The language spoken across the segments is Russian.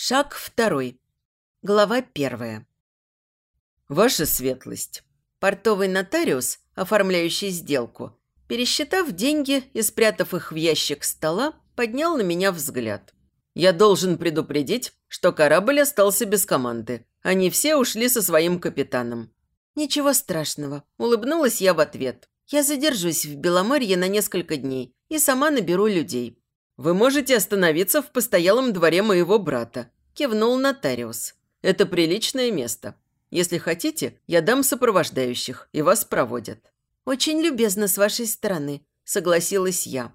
Шаг второй. Глава первая. Ваша светлость. Портовый нотариус, оформляющий сделку, пересчитав деньги и спрятав их в ящик стола, поднял на меня взгляд. Я должен предупредить, что корабль остался без команды. Они все ушли со своим капитаном. Ничего страшного. Улыбнулась я в ответ. Я задержусь в Беломорье на несколько дней и сама наберу людей. «Вы можете остановиться в постоялом дворе моего брата», – кивнул нотариус. «Это приличное место. Если хотите, я дам сопровождающих, и вас проводят». «Очень любезно с вашей стороны», – согласилась я.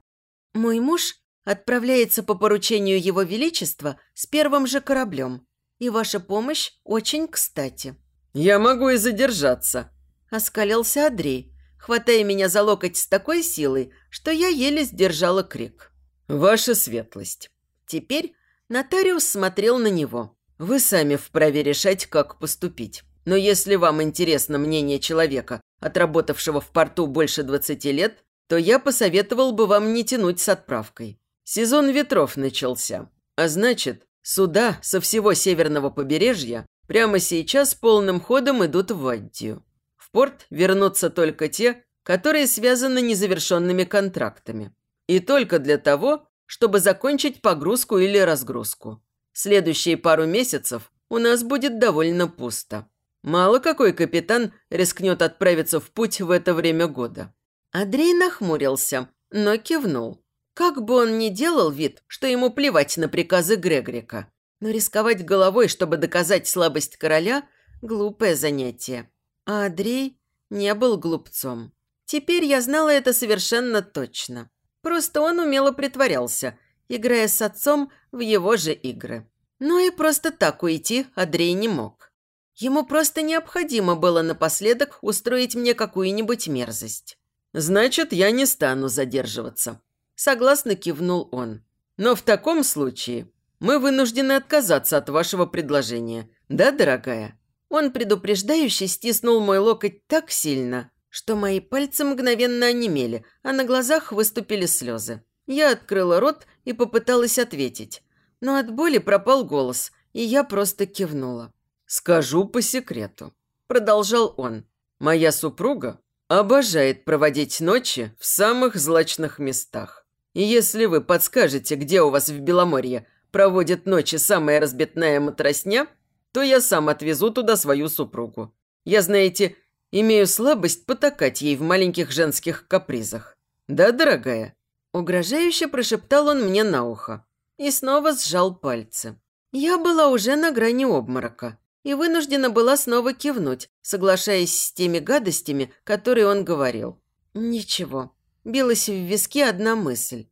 «Мой муж отправляется по поручению Его Величества с первым же кораблем, и ваша помощь очень кстати». «Я могу и задержаться», – оскалился Андрей, хватая меня за локоть с такой силой, что я еле сдержала крик. «Ваша светлость». Теперь нотариус смотрел на него. «Вы сами вправе решать, как поступить. Но если вам интересно мнение человека, отработавшего в порту больше 20 лет, то я посоветовал бы вам не тянуть с отправкой. Сезон ветров начался. А значит, суда со всего северного побережья прямо сейчас полным ходом идут в Ваддию. В порт вернутся только те, которые связаны незавершенными контрактами. И только для того, чтобы закончить погрузку или разгрузку. Следующие пару месяцев у нас будет довольно пусто. Мало какой капитан рискнет отправиться в путь в это время года. Андрей нахмурился, но кивнул. Как бы он ни делал вид, что ему плевать на приказы Грегорика, но рисковать головой, чтобы доказать слабость короля – глупое занятие. А Андрей не был глупцом. Теперь я знала это совершенно точно. Просто он умело притворялся, играя с отцом в его же игры. Ну и просто так уйти Андрей не мог. Ему просто необходимо было напоследок устроить мне какую-нибудь мерзость. «Значит, я не стану задерживаться», – согласно кивнул он. «Но в таком случае мы вынуждены отказаться от вашего предложения. Да, дорогая?» Он предупреждающе стиснул мой локоть так сильно, что мои пальцы мгновенно онемели, а на глазах выступили слезы. Я открыла рот и попыталась ответить, но от боли пропал голос, и я просто кивнула. «Скажу по секрету», – продолжал он. «Моя супруга обожает проводить ночи в самых злачных местах. И если вы подскажете, где у вас в Беломорье проводит ночи самая разбитная матросня, то я сам отвезу туда свою супругу. Я, знаете, Имею слабость потакать ей в маленьких женских капризах. Да, дорогая?» Угрожающе прошептал он мне на ухо и снова сжал пальцы. Я была уже на грани обморока и вынуждена была снова кивнуть, соглашаясь с теми гадостями, которые он говорил. Ничего, билась в виске одна мысль.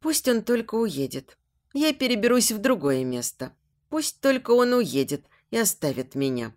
Пусть он только уедет. Я переберусь в другое место. Пусть только он уедет и оставит меня.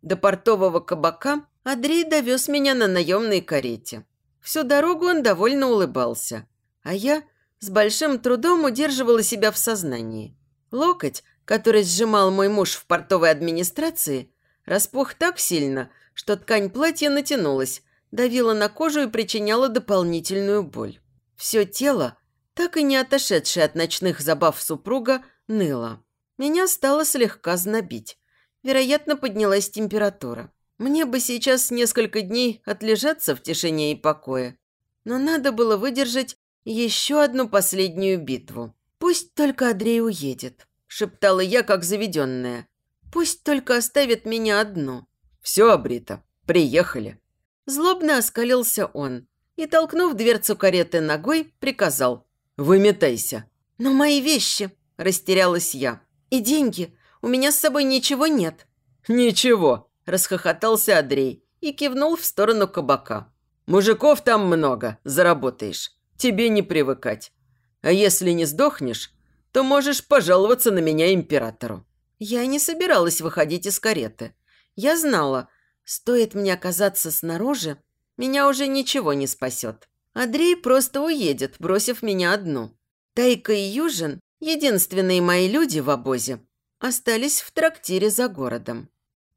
До портового кабака Андрей довез меня на наемной карете. Всю дорогу он довольно улыбался, а я с большим трудом удерживала себя в сознании. Локоть, который сжимал мой муж в портовой администрации, распух так сильно, что ткань платья натянулась, давила на кожу и причиняла дополнительную боль. Все тело, так и не отошедшее от ночных забав супруга, ныло. Меня стало слегка знобить. Вероятно, поднялась температура. Мне бы сейчас несколько дней отлежаться в тишине и покое. Но надо было выдержать еще одну последнюю битву. «Пусть только Андрей уедет», – шептала я, как заведенная. «Пусть только оставит меня одну». «Все, Абрита, приехали». Злобно оскалился он и, толкнув дверцу кареты ногой, приказал. «Выметайся». «Но мои вещи», – растерялась я. «И деньги. У меня с собой ничего нет». «Ничего», – расхохотался Андрей и кивнул в сторону кабака. «Мужиков там много, заработаешь. Тебе не привыкать. А если не сдохнешь, то можешь пожаловаться на меня императору». Я не собиралась выходить из кареты. Я знала, стоит мне оказаться снаружи, меня уже ничего не спасет. Андрей просто уедет, бросив меня одну. Тайка и Южин, единственные мои люди в обозе, остались в трактире за городом.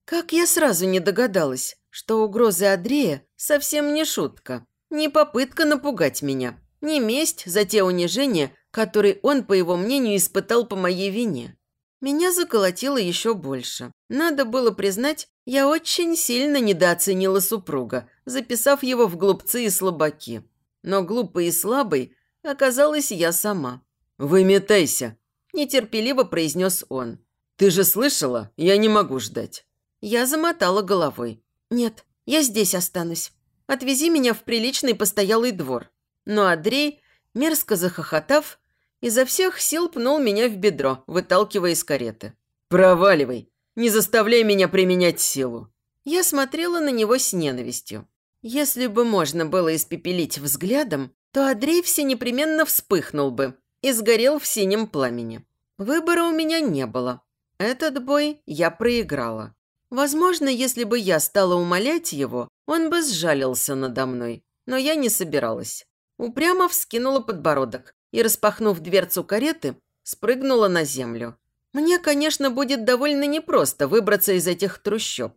Как я сразу не догадалась, что угрозы Андрея совсем не шутка, не попытка напугать меня, не месть за те унижения, которые он, по его мнению, испытал по моей вине. Меня заколотило еще больше. Надо было признать, я очень сильно недооценила супруга, записав его в глупцы и слабаки. Но глупый и слабый оказалась я сама. «Выметайся», – нетерпеливо произнес он. «Ты же слышала? Я не могу ждать». Я замотала головой. «Нет, я здесь останусь. Отвези меня в приличный постоялый двор». Но Андрей, мерзко захохотав, изо всех сил пнул меня в бедро, выталкивая из кареты. «Проваливай! Не заставляй меня применять силу!» Я смотрела на него с ненавистью. Если бы можно было испепелить взглядом, то Андрей все непременно вспыхнул бы и сгорел в синем пламени. Выбора у меня не было. Этот бой я проиграла. Возможно, если бы я стала умолять его, он бы сжалился надо мной. Но я не собиралась. Упрямо вскинула подбородок и, распахнув дверцу кареты, спрыгнула на землю. Мне, конечно, будет довольно непросто выбраться из этих трущоб.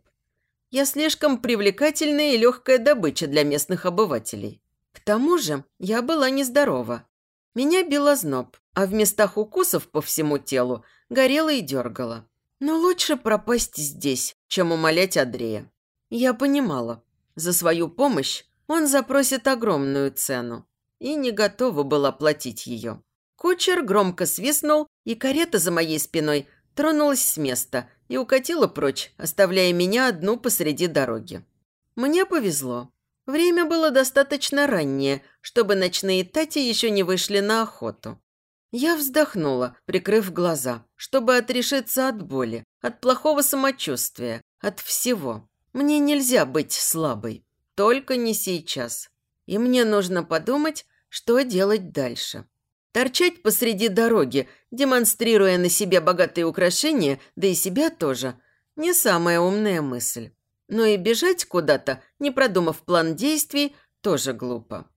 Я слишком привлекательная и легкая добыча для местных обывателей. К тому же я была нездорова. Меня била зноб, а в местах укусов по всему телу горело и дергало. Но лучше пропасть здесь, чем умолять Андрея. Я понимала, за свою помощь он запросит огромную цену и не готова была платить ее. Кучер громко свистнул, и карета за моей спиной тронулась с места и укатила прочь, оставляя меня одну посреди дороги. Мне повезло. Время было достаточно раннее, чтобы ночные тати еще не вышли на охоту. Я вздохнула, прикрыв глаза, чтобы отрешиться от боли, от плохого самочувствия, от всего. Мне нельзя быть слабой. Только не сейчас. И мне нужно подумать, что делать дальше. Торчать посреди дороги, демонстрируя на себе богатые украшения, да и себя тоже, не самая умная мысль. Но и бежать куда-то, не продумав план действий, тоже глупо.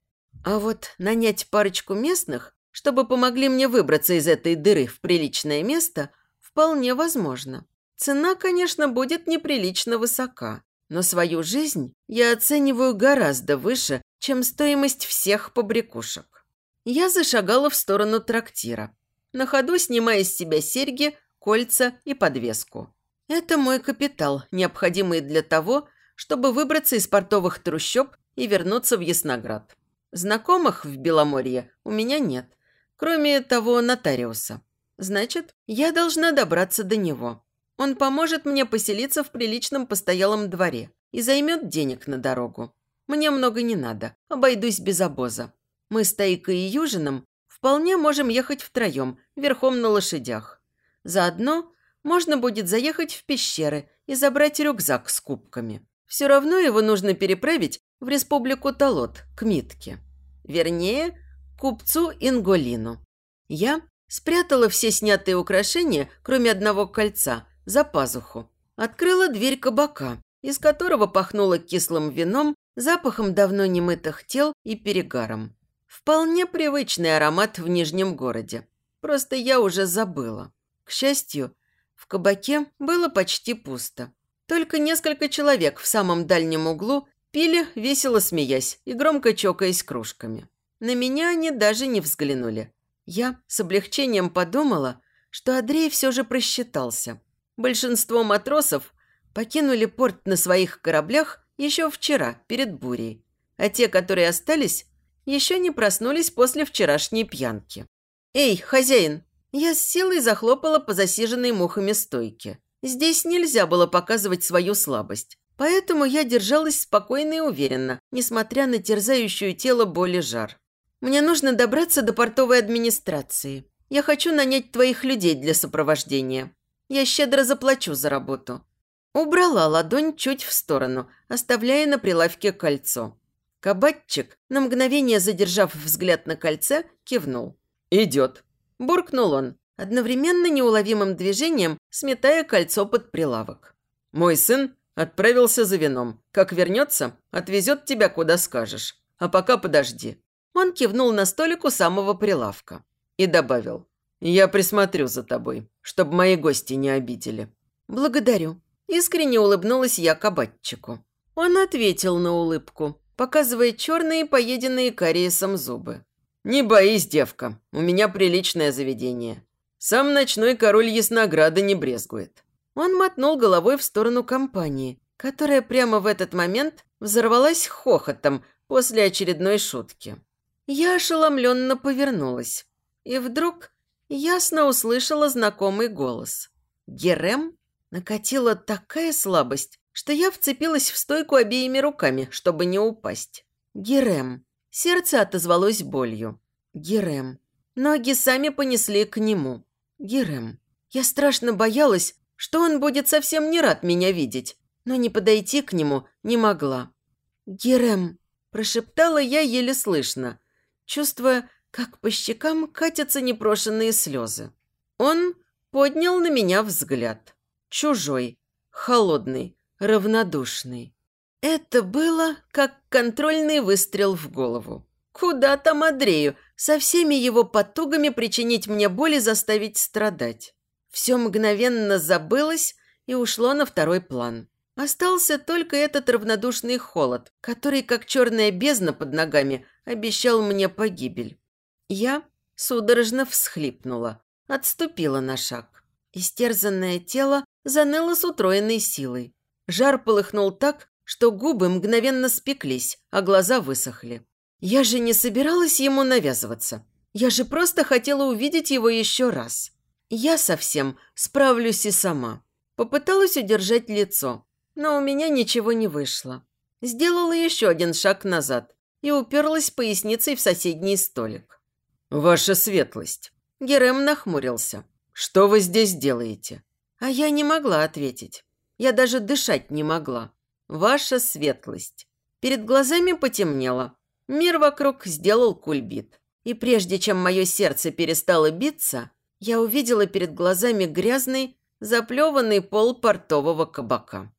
А вот нанять парочку местных чтобы помогли мне выбраться из этой дыры в приличное место, вполне возможно. Цена, конечно, будет неприлично высока, но свою жизнь я оцениваю гораздо выше, чем стоимость всех побрякушек. Я зашагала в сторону трактира, на ходу снимая с себя серьги, кольца и подвеску. Это мой капитал, необходимый для того, чтобы выбраться из портовых трущоб и вернуться в Ясноград. Знакомых в Беломорье у меня нет – кроме того нотариуса. Значит, я должна добраться до него. Он поможет мне поселиться в приличном постоялом дворе и займет денег на дорогу. Мне много не надо, обойдусь без обоза. Мы с Тайкой и Южином вполне можем ехать втроем, верхом на лошадях. Заодно можно будет заехать в пещеры и забрать рюкзак с кубками. Все равно его нужно переправить в республику Талот, к Митке. Вернее, купцу Инголину. Я спрятала все снятые украшения, кроме одного кольца, за пазуху. Открыла дверь кабака, из которого пахнуло кислым вином, запахом давно немытых тел и перегаром. Вполне привычный аромат в Нижнем городе. Просто я уже забыла. К счастью, в кабаке было почти пусто. Только несколько человек в самом дальнем углу пили, весело смеясь и громко чокаясь кружками. На меня они даже не взглянули. Я с облегчением подумала, что Андрей все же просчитался. Большинство матросов покинули порт на своих кораблях еще вчера, перед бурей. А те, которые остались, еще не проснулись после вчерашней пьянки. «Эй, хозяин!» Я с силой захлопала по засиженной мухами стойке. Здесь нельзя было показывать свою слабость. Поэтому я держалась спокойно и уверенно, несмотря на терзающую тело боль и жар. Мне нужно добраться до портовой администрации. Я хочу нанять твоих людей для сопровождения. Я щедро заплачу за работу». Убрала ладонь чуть в сторону, оставляя на прилавке кольцо. Кабатчик, на мгновение задержав взгляд на кольце, кивнул. «Идет», – буркнул он, одновременно неуловимым движением сметая кольцо под прилавок. «Мой сын отправился за вином. Как вернется, отвезет тебя куда скажешь. А пока подожди. Он кивнул на столик у самого прилавка и добавил. «Я присмотрю за тобой, чтобы мои гости не обидели». «Благодарю». Искренне улыбнулась я кабатчику. Он ответил на улыбку, показывая черные, поеденные кариесом зубы. «Не боись, девка, у меня приличное заведение. Сам ночной король Яснограда не брезгует». Он мотнул головой в сторону компании, которая прямо в этот момент взорвалась хохотом после очередной шутки. Я ошеломленно повернулась. И вдруг ясно услышала знакомый голос. Герем накатила такая слабость, что я вцепилась в стойку обеими руками, чтобы не упасть. Герем. Сердце отозвалось болью. Герем. Ноги сами понесли к нему. Герем. Я страшно боялась, что он будет совсем не рад меня видеть, но не подойти к нему не могла. «Герем», – прошептала я еле слышно, чувствуя, как по щекам катятся непрошенные слезы. Он поднял на меня взгляд. Чужой, холодный, равнодушный. Это было как контрольный выстрел в голову. Куда там Андрею со всеми его потугами причинить мне боль и заставить страдать? Все мгновенно забылось и ушло на второй план. Остался только этот равнодушный холод, который, как черная бездна под ногами, обещал мне погибель. Я судорожно всхлипнула, отступила на шаг. Истерзанное тело заныло с утроенной силой. Жар полыхнул так, что губы мгновенно спеклись, а глаза высохли. Я же не собиралась ему навязываться. Я же просто хотела увидеть его еще раз. Я совсем справлюсь и сама. Попыталась удержать лицо, но у меня ничего не вышло. Сделала еще один шаг назад и уперлась поясницей в соседний столик. «Ваша светлость!» Герем нахмурился. «Что вы здесь делаете?» А я не могла ответить. Я даже дышать не могла. «Ваша светлость!» Перед глазами потемнело. Мир вокруг сделал кульбит. И прежде чем мое сердце перестало биться, я увидела перед глазами грязный, заплеванный пол портового кабака.